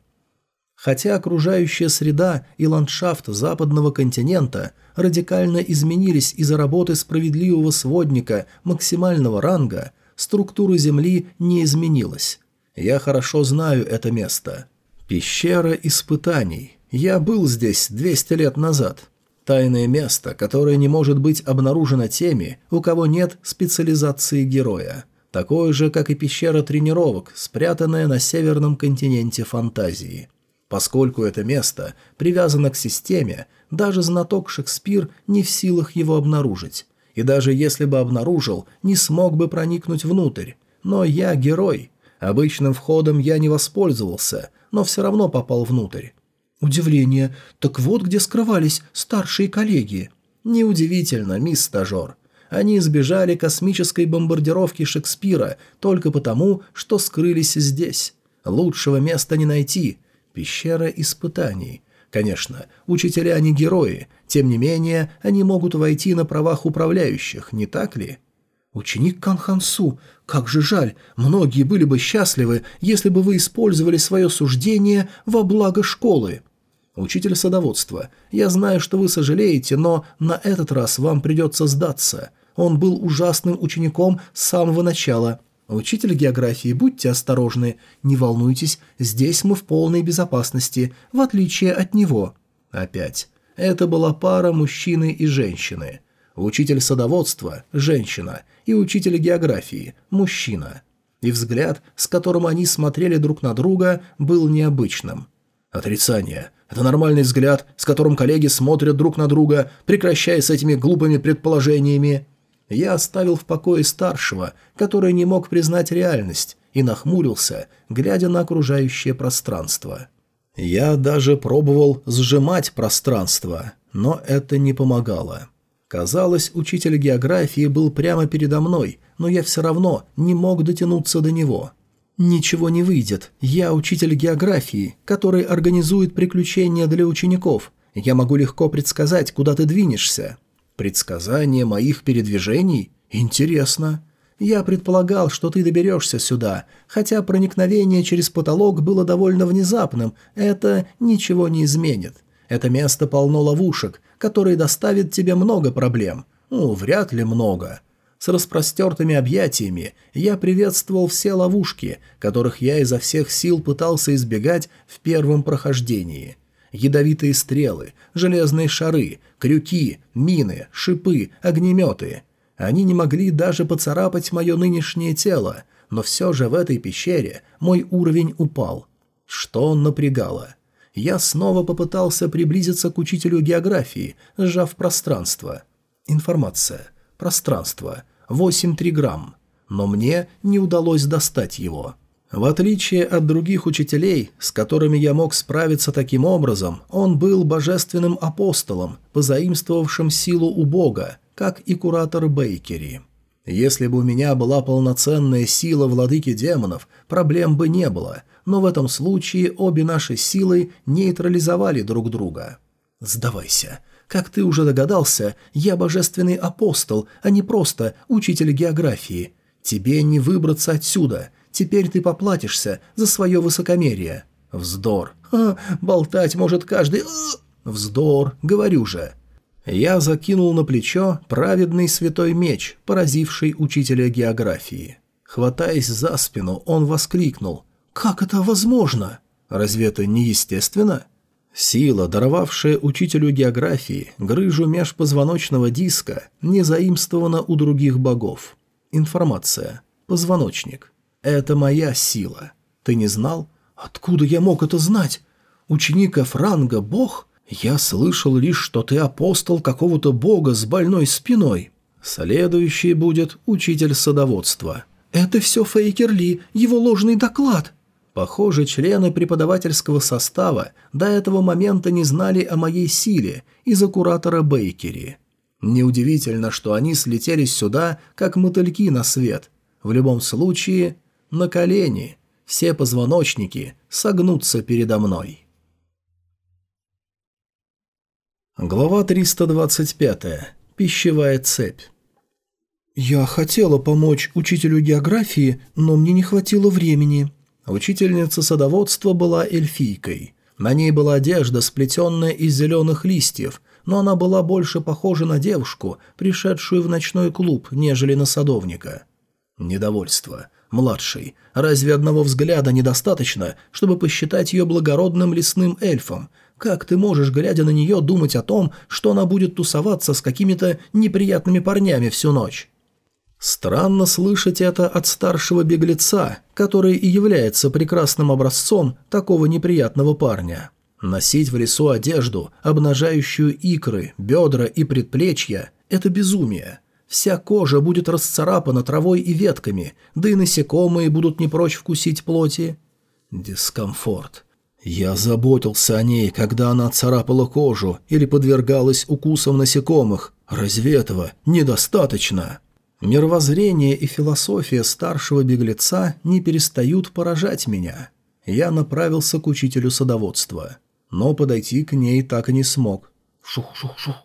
Хотя окружающая среда и ландшафт западного континента радикально изменились из-за работы справедливого сводника максимального ранга, структура Земли не изменилась. Я хорошо знаю это место. Пещера испытаний. Я был здесь 200 лет назад. Тайное место, которое не может быть обнаружено теми, у кого нет специализации героя. Такое же, как и пещера тренировок, спрятанная на северном континенте фантазии. Поскольку это место привязано к системе, даже знаток Шекспир не в силах его обнаружить. И даже если бы обнаружил, не смог бы проникнуть внутрь. Но я герой. Обычным входом я не воспользовался, но все равно попал внутрь. Удивление. Так вот где скрывались старшие коллеги. Неудивительно, мисс стажер. Они избежали космической бомбардировки Шекспира только потому, что скрылись здесь. Лучшего места не найти. Пещера испытаний. Конечно, учителя не герои, тем не менее, они могут войти на правах управляющих, не так ли? «Ученик Канхансу, как же жаль, многие были бы счастливы, если бы вы использовали свое суждение во благо школы». «Учитель садоводства, я знаю, что вы сожалеете, но на этот раз вам придется сдаться. Он был ужасным учеником с самого начала. Учитель географии, будьте осторожны. Не волнуйтесь, здесь мы в полной безопасности, в отличие от него». Опять. Это была пара мужчины и женщины. Учитель садоводства – женщина, и учитель географии – мужчина. И взгляд, с которым они смотрели друг на друга, был необычным. Отрицание. Это нормальный взгляд, с которым коллеги смотрят друг на друга, прекращая с этими глупыми предположениями. Я оставил в покое старшего, который не мог признать реальность, и нахмурился, глядя на окружающее пространство. Я даже пробовал сжимать пространство, но это не помогало. Казалось, учитель географии был прямо передо мной, но я все равно не мог дотянуться до него. «Ничего не выйдет. Я учитель географии, который организует приключения для учеников. Я могу легко предсказать, куда ты двинешься». «Предсказание моих передвижений? Интересно. Я предполагал, что ты доберешься сюда, хотя проникновение через потолок было довольно внезапным, это ничего не изменит. Это место полно ловушек, которые доставят тебе много проблем. Ну, вряд ли много. С распростертыми объятиями я приветствовал все ловушки, которых я изо всех сил пытался избегать в первом прохождении. Ядовитые стрелы, железные шары, крюки, мины, шипы, огнеметы — они не могли даже поцарапать мое нынешнее тело, но все же в этой пещере мой уровень упал. Что напрягало? Я снова попытался приблизиться к учителю географии, сжав пространство. Информация. Пространство. 8 триграмм. Но мне не удалось достать его. В отличие от других учителей, с которыми я мог справиться таким образом, он был божественным апостолом, позаимствовавшим силу у Бога, как и куратор Бейкери. Если бы у меня была полноценная сила владыки демонов, проблем бы не было, но в этом случае обе наши силы нейтрализовали друг друга. «Сдавайся. Как ты уже догадался, я божественный апостол, а не просто учитель географии. Тебе не выбраться отсюда. Теперь ты поплатишься за свое высокомерие». «Вздор. А, болтать может каждый...» «Вздор, говорю же». Я закинул на плечо праведный святой меч, поразивший учителя географии. Хватаясь за спину, он воскликнул. «Как это возможно? Разве это не естественно?» Сила, даровавшая учителю географии грыжу межпозвоночного диска, не заимствована у других богов. Информация. Позвоночник. Это моя сила. Ты не знал? Откуда я мог это знать? Ученик Франга бог? «Я слышал лишь, что ты апостол какого-то бога с больной спиной. Следующий будет учитель садоводства». «Это все Фейкерли, его ложный доклад». Похоже, члены преподавательского состава до этого момента не знали о моей силе из-за куратора Бейкери. Неудивительно, что они слетелись сюда, как мотыльки на свет. В любом случае, на колени. Все позвоночники согнутся передо мной. Глава 325. Пищевая цепь. «Я хотела помочь учителю географии, но мне не хватило времени». Учительница садоводства была эльфийкой. На ней была одежда, сплетенная из зеленых листьев, но она была больше похожа на девушку, пришедшую в ночной клуб, нежели на садовника. Недовольство. Младший. Разве одного взгляда недостаточно, чтобы посчитать ее благородным лесным эльфом – как ты можешь, глядя на нее, думать о том, что она будет тусоваться с какими-то неприятными парнями всю ночь? Странно слышать это от старшего беглеца, который и является прекрасным образцом такого неприятного парня. Носить в лесу одежду, обнажающую икры, бедра и предплечья – это безумие. Вся кожа будет расцарапана травой и ветками, да и насекомые будут не прочь вкусить плоти. Дискомфорт. Я заботился о ней, когда она царапала кожу или подвергалась укусам насекомых. Разве этого недостаточно? Мировоззрение и философия старшего беглеца не перестают поражать меня. Я направился к учителю садоводства, но подойти к ней так и не смог. Шух-шух-шух.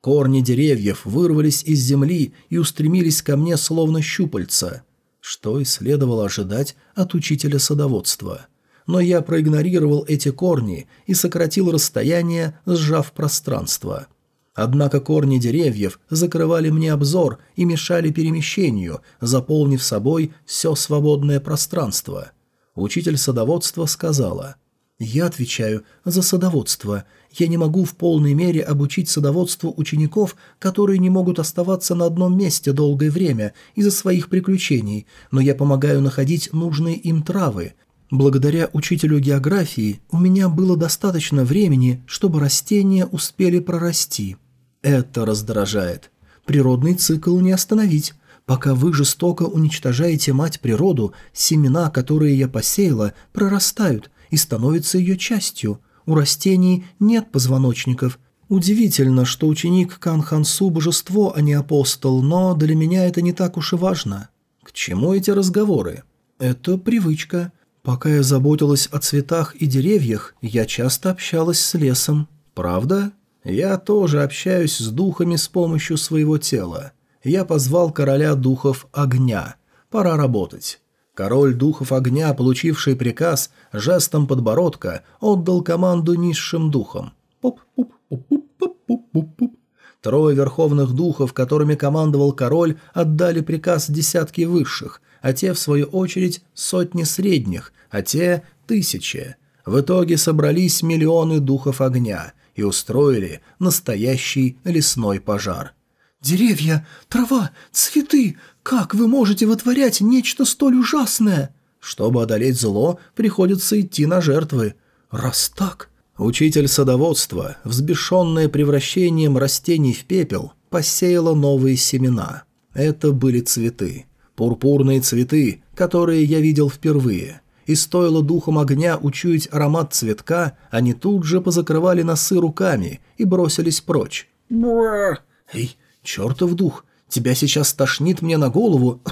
Корни деревьев вырвались из земли и устремились ко мне словно щупальца. Что и следовало ожидать от учителя садоводства – но я проигнорировал эти корни и сократил расстояние, сжав пространство. Однако корни деревьев закрывали мне обзор и мешали перемещению, заполнив собой все свободное пространство. Учитель садоводства сказала, «Я отвечаю за садоводство. Я не могу в полной мере обучить садоводству учеников, которые не могут оставаться на одном месте долгое время из-за своих приключений, но я помогаю находить нужные им травы, Благодаря учителю географии у меня было достаточно времени, чтобы растения успели прорасти. Это раздражает. Природный цикл не остановить. Пока вы жестоко уничтожаете мать природу, семена, которые я посеяла, прорастают, и становится ее частью. У растений нет позвоночников. Удивительно, что ученик Кан Хансу – божество, а не апостол, но для меня это не так уж и важно. К чему эти разговоры? Это привычка. Пока я заботилась о цветах и деревьях, я часто общалась с лесом. Правда? Я тоже общаюсь с духами с помощью своего тела. Я позвал короля духов огня. Пора работать. Король духов огня, получивший приказ, жестом подбородка отдал команду низшим духам. Пуп-пуп-пуп-пуп-пуп-пуп. Трое верховных духов, которыми командовал король, отдали приказ десятки высших, а те, в свою очередь, сотни средних, а те – тысячи. В итоге собрались миллионы духов огня и устроили настоящий лесной пожар. «Деревья, трава, цветы, как вы можете вытворять нечто столь ужасное?» Чтобы одолеть зло, приходится идти на жертвы. Раз так... Учитель садоводства, взбешенное превращением растений в пепел, посеяла новые семена. Это были цветы. Пурпурные цветы, которые я видел впервые. И стоило духом огня учуять аромат цветка, они тут же позакрывали носы руками и бросились прочь. «Бррр! Эй, чертов дух! Тебя сейчас тошнит мне на голову.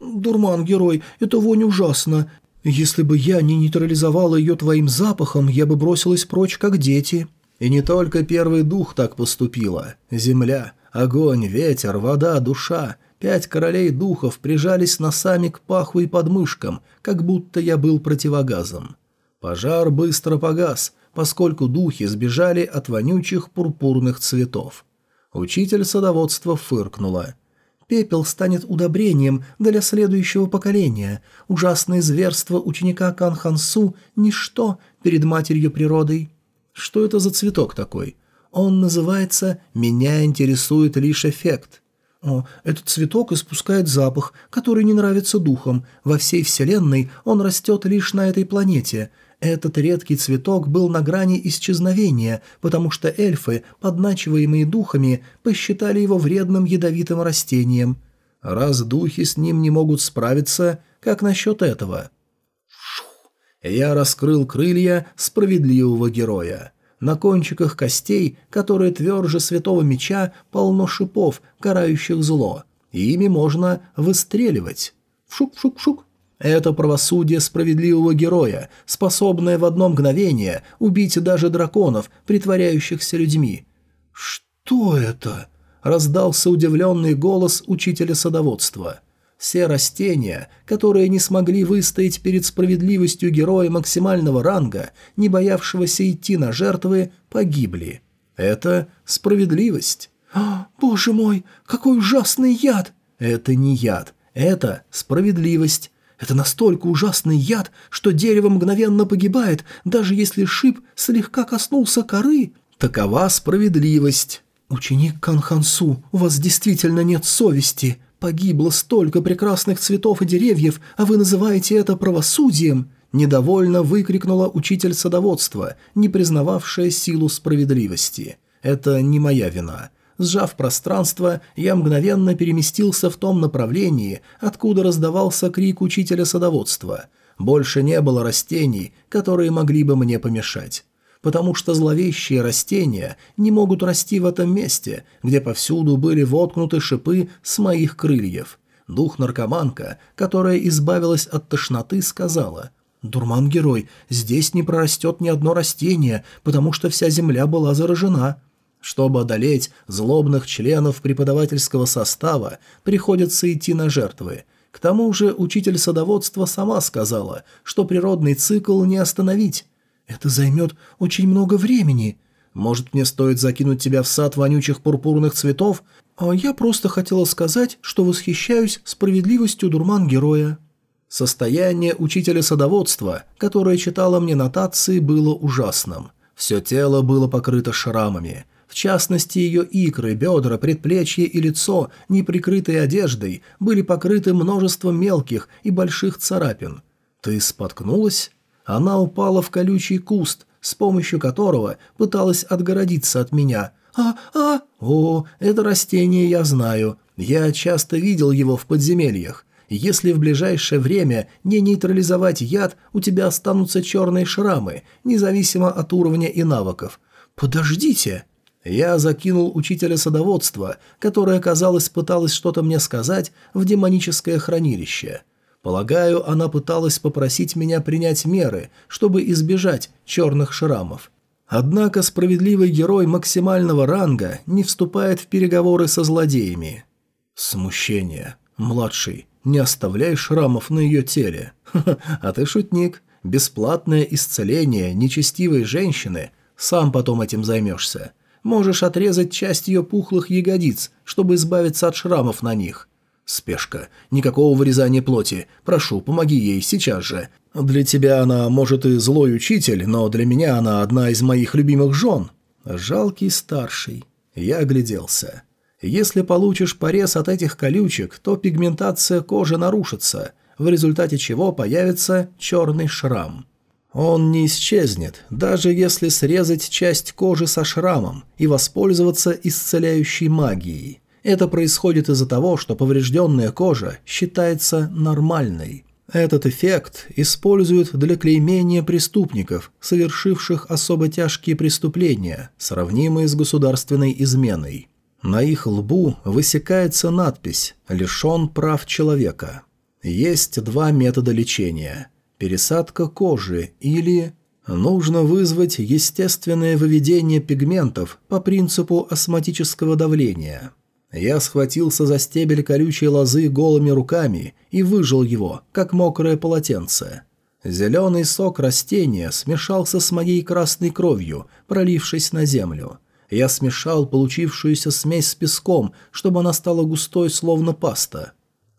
Дурман, герой, это вонь ужасно. Если бы я не нейтрализовала ее твоим запахом, я бы бросилась прочь, как дети. И не только первый дух так поступила. Земля, огонь, ветер, вода, душа. Пять королей духов прижались носами к паху и подмышкам, как будто я был противогазом. Пожар быстро погас, поскольку духи сбежали от вонючих пурпурных цветов. Учитель садоводства фыркнула. Пепел станет удобрением для следующего поколения. Ужасное зверство ученика Кан Хансу – ничто перед матерью природой. Что это за цветок такой? Он называется «Меня интересует лишь эффект». Этот цветок испускает запах, который не нравится духам. Во всей вселенной он растет лишь на этой планете – этот редкий цветок был на грани исчезновения, потому что эльфы, подначиваемые духами, посчитали его вредным ядовитым растением. Раз духи с ним не могут справиться, как насчет этого? Я раскрыл крылья справедливого героя. На кончиках костей, которые тверже святого меча, полно шипов, карающих зло. И ими можно выстреливать. Шук-шук-шук. Это правосудие справедливого героя, способное в одно мгновение убить даже драконов, притворяющихся людьми. «Что это?» – раздался удивленный голос учителя садоводства. Все растения, которые не смогли выстоять перед справедливостью героя максимального ранга, не боявшегося идти на жертвы, погибли. Это справедливость. «О, боже мой, какой ужасный яд!» «Это не яд, это справедливость. Это настолько ужасный яд, что дерево мгновенно погибает, даже если шип слегка коснулся коры. Такова справедливость. Ученик Канхансу, у вас действительно нет совести. Погибло столько прекрасных цветов и деревьев, а вы называете это правосудием. Недовольно выкрикнула учитель садоводства, не признававшая силу справедливости. Это не моя вина. Сжав пространство, я мгновенно переместился в том направлении, откуда раздавался крик учителя садоводства. Больше не было растений, которые могли бы мне помешать. Потому что зловещие растения не могут расти в этом месте, где повсюду были воткнуты шипы с моих крыльев. Дух-наркоманка, которая избавилась от тошноты, сказала «Дурман-герой, здесь не прорастет ни одно растение, потому что вся земля была заражена». Чтобы одолеть злобных членов преподавательского состава, приходится идти на жертвы. К тому же учитель садоводства сама сказала, что природный цикл не остановить. Это займет очень много времени. Может, мне стоит закинуть тебя в сад вонючих пурпурных цветов? А я просто хотела сказать, что восхищаюсь справедливостью дурман-героя. Состояние учителя садоводства, которое читала мне нотации, было ужасным. Все тело было покрыто шрамами – в частности, ее икры, бедра, предплечья и лицо, не прикрытые одеждой, были покрыты множеством мелких и больших царапин. «Ты споткнулась?» Она упала в колючий куст, с помощью которого пыталась отгородиться от меня. «А, а!» «О, это растение я знаю. Я часто видел его в подземельях. Если в ближайшее время не нейтрализовать яд, у тебя останутся черные шрамы, независимо от уровня и навыков. Подождите!» Я закинул учителя садоводства, которая, казалось, пыталась что-то мне сказать, в демоническое хранилище. Полагаю, она пыталась попросить меня принять меры, чтобы избежать черных шрамов. Однако справедливый герой максимального ранга не вступает в переговоры со злодеями. Смущение. Младший, не оставляй шрамов на ее теле. а ты шутник. Бесплатное исцеление нечестивой женщины. Сам потом этим займешься. Можешь отрезать часть ее пухлых ягодиц, чтобы избавиться от шрамов на них. Спешка. Никакого вырезания плоти. Прошу, помоги ей сейчас же. Для тебя она, может, и злой учитель, но для меня она одна из моих любимых жен. Жалкий старший. Я огляделся. Если получишь порез от этих колючек, то пигментация кожи нарушится, в результате чего появится черный шрам. Он не исчезнет, даже если срезать часть кожи со шрамом и воспользоваться исцеляющей магией. Это происходит из-за того, что поврежденная кожа считается нормальной. Этот эффект используют для клеймения преступников, совершивших особо тяжкие преступления, сравнимые с государственной изменой. На их лбу высекается надпись «Лишен прав человека». Есть два метода лечения – пересадка кожи или нужно вызвать естественное выведение пигментов по принципу осмотического давления – я схватился за стебель колючей лозы голыми руками и выжил его, как мокрое полотенце. Зеленый сок растения смешался с моей красной кровью, пролившись на землю. Я смешал получившуюся смесь с песком, чтобы она стала густой, словно паста.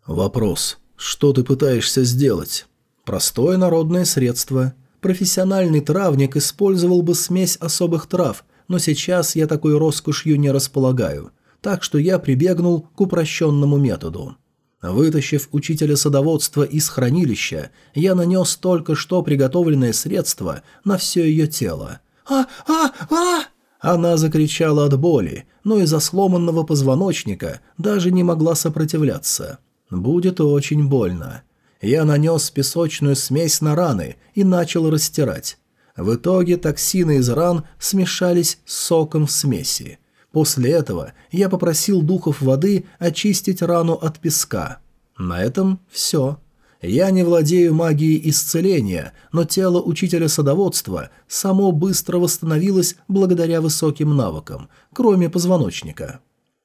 Вопрос. Что ты пытаешься сделать? Простое народное средство. Профессиональный травник использовал бы смесь особых трав, но сейчас я такой роскошью не располагаю так что я прибегнул к упрощенному методу. Вытащив учителя садоводства из хранилища, я нанес только что приготовленное средство на все ее тело. «А! А! А!» Она закричала от боли, но из-за сломанного позвоночника даже не могла сопротивляться. «Будет очень больно». Я нанес песочную смесь на раны и начал растирать. В итоге токсины из ран смешались с соком в смеси. После этого я попросил духов воды очистить рану от песка. На этом все. Я не владею магией исцеления, но тело учителя садоводства само быстро восстановилось благодаря высоким навыкам, кроме позвоночника.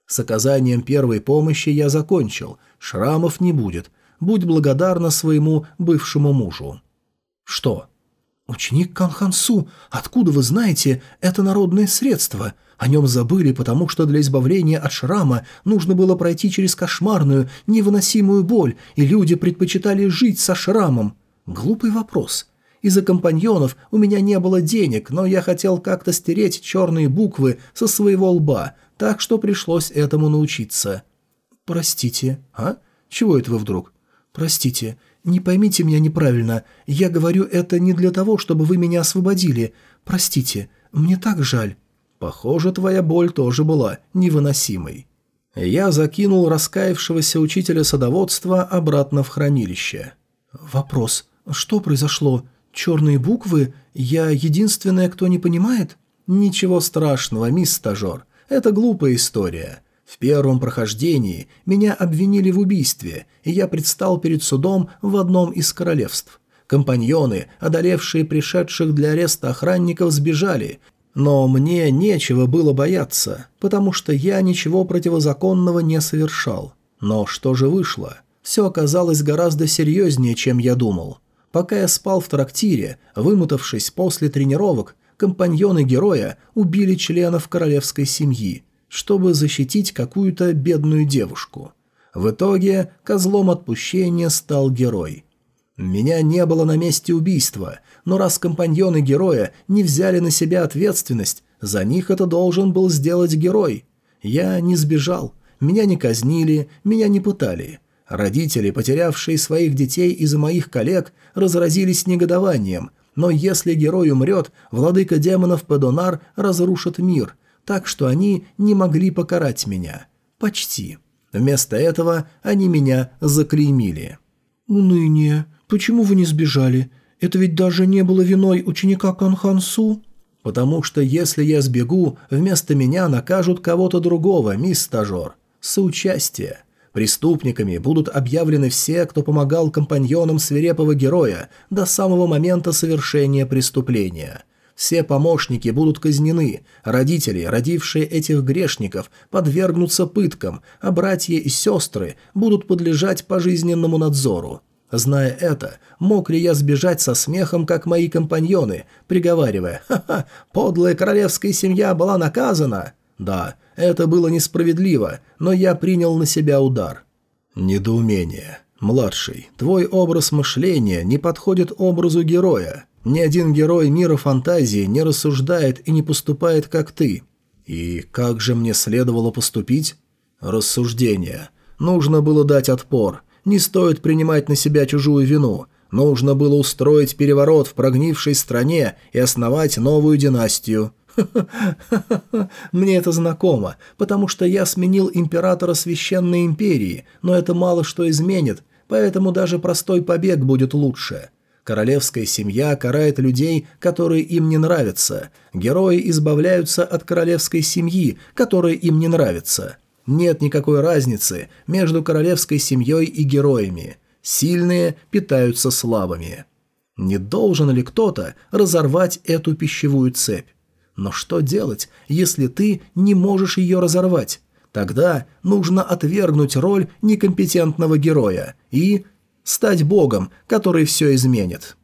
С оказанием первой помощи я закончил, шрамов не будет. Будь благодарна своему бывшему мужу. Что? Ученик Канхансу, откуда вы знаете это народное средство? О нем забыли, потому что для избавления от шрама нужно было пройти через кошмарную, невыносимую боль, и люди предпочитали жить со шрамом. Глупый вопрос. Из-за компаньонов у меня не было денег, но я хотел как-то стереть черные буквы со своего лба, так что пришлось этому научиться. «Простите, а? Чего это вы вдруг?» «Простите, не поймите меня неправильно. Я говорю это не для того, чтобы вы меня освободили. Простите, мне так жаль». Похоже, твоя боль тоже была невыносимой. Я закинул раскаявшегося учителя садоводства обратно в хранилище. Вопрос. Что произошло? Черные буквы? Я единственная, кто не понимает? Ничего страшного, мисс стажер. Это глупая история. В первом прохождении меня обвинили в убийстве, и я предстал перед судом в одном из королевств. Компаньоны, одолевшие пришедших для ареста охранников, сбежали, но мне нечего было бояться, потому что я ничего противозаконного не совершал. Но что же вышло? Все оказалось гораздо серьезнее, чем я думал. Пока я спал в трактире, вымотавшись после тренировок, компаньоны героя убили членов королевской семьи, чтобы защитить какую-то бедную девушку. В итоге козлом отпущения стал герой – меня не было на месте убийства, но раз компаньоны героя не взяли на себя ответственность, за них это должен был сделать герой. Я не сбежал, меня не казнили, меня не пытали. Родители, потерявшие своих детей из-за моих коллег, разразились негодованием, но если герой умрет, владыка демонов Падонар разрушит мир, так что они не могли покарать меня. Почти. Вместо этого они меня заклеймили. «Уныние. Почему вы не сбежали? Это ведь даже не было виной ученика Канхансу?» «Потому что если я сбегу, вместо меня накажут кого-то другого, мисс стажер. Соучастие. Преступниками будут объявлены все, кто помогал компаньонам свирепого героя до самого момента совершения преступления. Все помощники будут казнены, родители, родившие этих грешников, подвергнутся пыткам, а братья и сестры будут подлежать пожизненному надзору. Зная это, мог ли я сбежать со смехом, как мои компаньоны, приговаривая «Ха-ха, подлая королевская семья была наказана?» Да, это было несправедливо, но я принял на себя удар. Недоумение. Младший, твой образ мышления не подходит образу героя. Ни один герой мира фантазии не рассуждает и не поступает, как ты. И как же мне следовало поступить? Рассуждение. Нужно было дать отпор. Не стоит принимать на себя чужую вину. Нужно было устроить переворот в прогнившей стране и основать новую династию. Мне это знакомо, потому что я сменил императора Священной Империи, но это мало что изменит, поэтому даже простой побег будет лучше. Королевская семья карает людей, которые им не нравятся. Герои избавляются от королевской семьи, которая им не нравится. Нет никакой разницы между королевской семьей и героями. Сильные питаются слабыми. Не должен ли кто-то разорвать эту пищевую цепь? Но что делать, если ты не можешь ее разорвать? Тогда нужно отвергнуть роль некомпетентного героя и стать богом, который все изменит.